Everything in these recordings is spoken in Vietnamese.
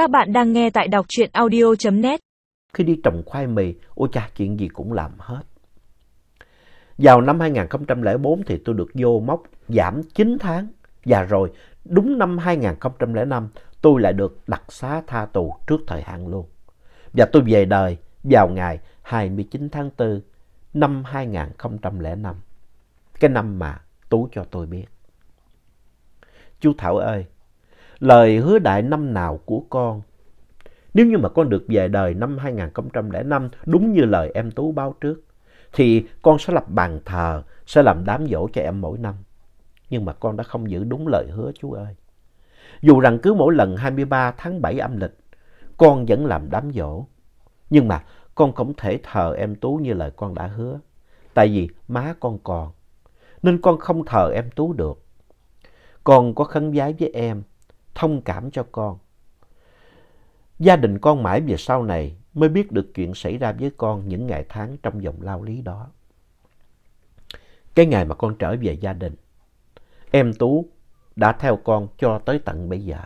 Các bạn đang nghe tại đọc truyện audio.net. Khi đi trồng khoai mì, ôi cha chuyện gì cũng làm hết. Vào năm 2004 thì tôi được vô mốc giảm 9 tháng. Và rồi, đúng năm 2005, tôi lại được đặc xá tha tù trước thời hạn luôn. Và tôi về đời vào ngày 29 tháng 4 năm 2005. Cái năm mà Tú cho tôi biết. Chú Thảo ơi, lời hứa đại năm nào của con, nếu như mà con được về đời năm 2005 đúng như lời em Tú báo trước, thì con sẽ lập bàn thờ, sẽ làm đám dỗ cho em mỗi năm. Nhưng mà con đã không giữ đúng lời hứa chú ơi. Dù rằng cứ mỗi lần 23 tháng 7 âm lịch, con vẫn làm đám dỗ. Nhưng mà con không thể thờ em Tú như lời con đã hứa. Tại vì má con còn, nên con không thờ em Tú được. Con có khấn vái với em, thông cảm cho con. Gia đình con mãi về sau này mới biết được chuyện xảy ra với con những ngày tháng trong vòng lao lý đó. Cái ngày mà con trở về gia đình, em Tú đã theo con cho tới tận bây giờ.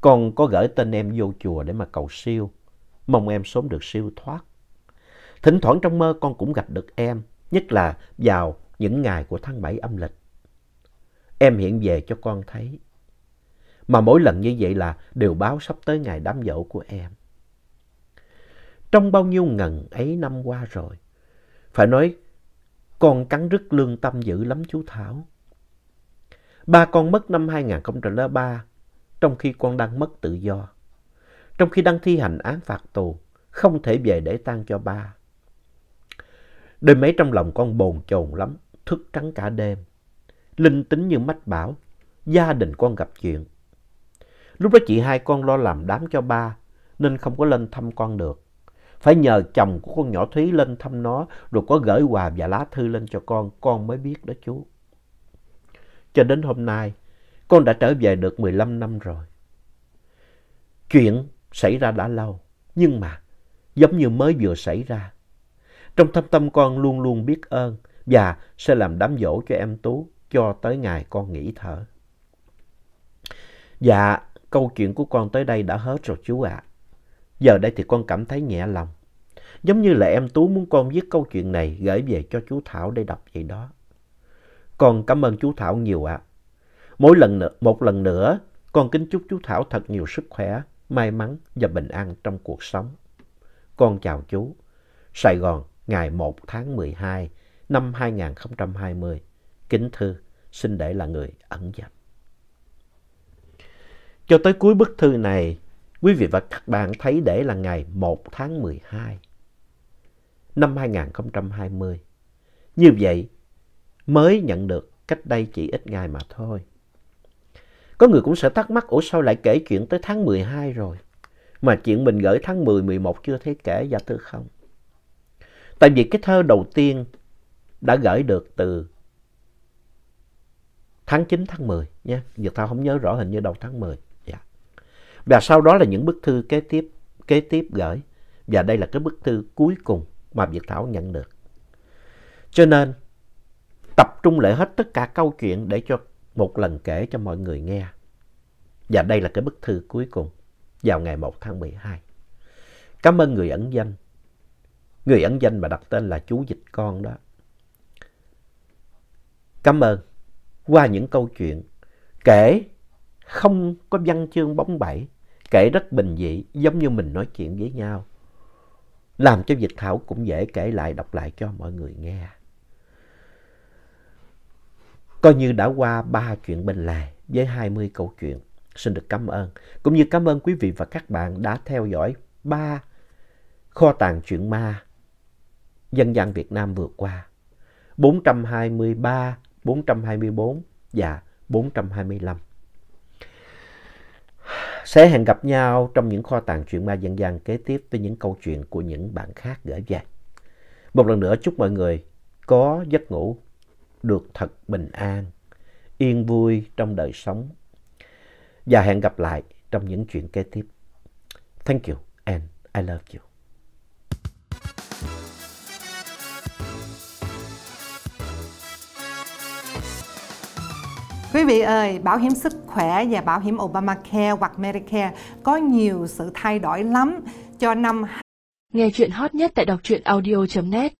Con có gửi tên em vô chùa để mà cầu siêu, mong em sớm được siêu thoát. Thỉnh thoảng trong mơ con cũng gặp được em, nhất là vào những ngày của tháng 7 âm lịch. Em hiện về cho con thấy. Mà mỗi lần như vậy là đều báo sắp tới ngày đám dỗ của em. Trong bao nhiêu ngần ấy năm qua rồi, phải nói con cắn rứt lương tâm dữ lắm chú Thảo. Ba con mất năm 2003, trong khi con đang mất tự do. Trong khi đang thi hành án phạt tù, không thể về để tang cho ba. Đêm mấy trong lòng con bồn chồn lắm, thức trắng cả đêm. Linh tính như mách bảo, gia đình con gặp chuyện. Lúc đó chị hai con lo làm đám cho ba, nên không có lên thăm con được. Phải nhờ chồng của con nhỏ Thúy lên thăm nó, rồi có gửi quà và lá thư lên cho con, con mới biết đó chú. Cho đến hôm nay, con đã trở về được 15 năm rồi. Chuyện xảy ra đã lâu, nhưng mà giống như mới vừa xảy ra. Trong thâm tâm con luôn luôn biết ơn và sẽ làm đám dỗ cho em Tú cho tới ngày con nghỉ thở. Dạ, câu chuyện của con tới đây đã hết rồi chú ạ. Giờ đây thì con cảm thấy nhẹ lòng. Giống như là em Tú muốn con viết câu chuyện này gửi về cho chú Thảo để đọc vậy đó. Con cảm ơn chú Thảo nhiều ạ. Mỗi lần nữa, một lần nữa, con kính chúc chú Thảo thật nhiều sức khỏe, may mắn và bình an trong cuộc sống. Con chào chú. Sài Gòn, ngày 1 tháng 12 năm 2020. Kính thư, xin để là người ẩn danh. Cho tới cuối bức thư này, quý vị và các bạn thấy để là ngày 1 tháng 12 năm 2020. Như vậy, mới nhận được cách đây chỉ ít ngày mà thôi. Có người cũng sẽ thắc mắc, ủa sao lại kể chuyện tới tháng 12 rồi? Mà chuyện mình gửi tháng 10, 11 chưa thấy kể, dạ thưa không. Tại vì cái thơ đầu tiên đã gửi được từ tháng 9, tháng 10 nha. Giờ tao không nhớ rõ hình như đầu tháng 10. Và sau đó là những bức thư kế tiếp, kế tiếp gửi. Và đây là cái bức thư cuối cùng mà Việt Thảo nhận được. Cho nên tập trung lại hết tất cả câu chuyện để cho một lần kể cho mọi người nghe. Và đây là cái bức thư cuối cùng vào ngày 1 tháng 12. Cảm ơn người ẩn danh. Người ẩn danh mà đặt tên là chú Dịch Con đó. Cảm ơn. Qua những câu chuyện kể không có văn chương bóng bẩy, kể rất bình dị giống như mình nói chuyện với nhau. Làm cho dịch Thảo cũng dễ kể lại đọc lại cho mọi người nghe. Coi như đã qua ba chuyện bên lề với 20 câu chuyện. Xin được cảm ơn. Cũng như cảm ơn quý vị và các bạn đã theo dõi ba kho tàng chuyện ma dân gian Việt Nam vừa qua. 423, 424 và 425. Sẽ hẹn gặp nhau trong những kho tàng chuyện ma dân gian kế tiếp với những câu chuyện của những bạn khác gửi về. Một lần nữa chúc mọi người có giấc ngủ được thật bình an, yên vui trong đời sống. Và hẹn gặp lại trong những chuyện kế tiếp. Thank you and I love you. Quý vị ơi, bảo hiểm sức khỏe và bảo hiểm Obamacare hoặc Medicare có nhiều sự thay đổi lắm cho năm Nghe chuyện hot nhất tại đọc truyện audio.net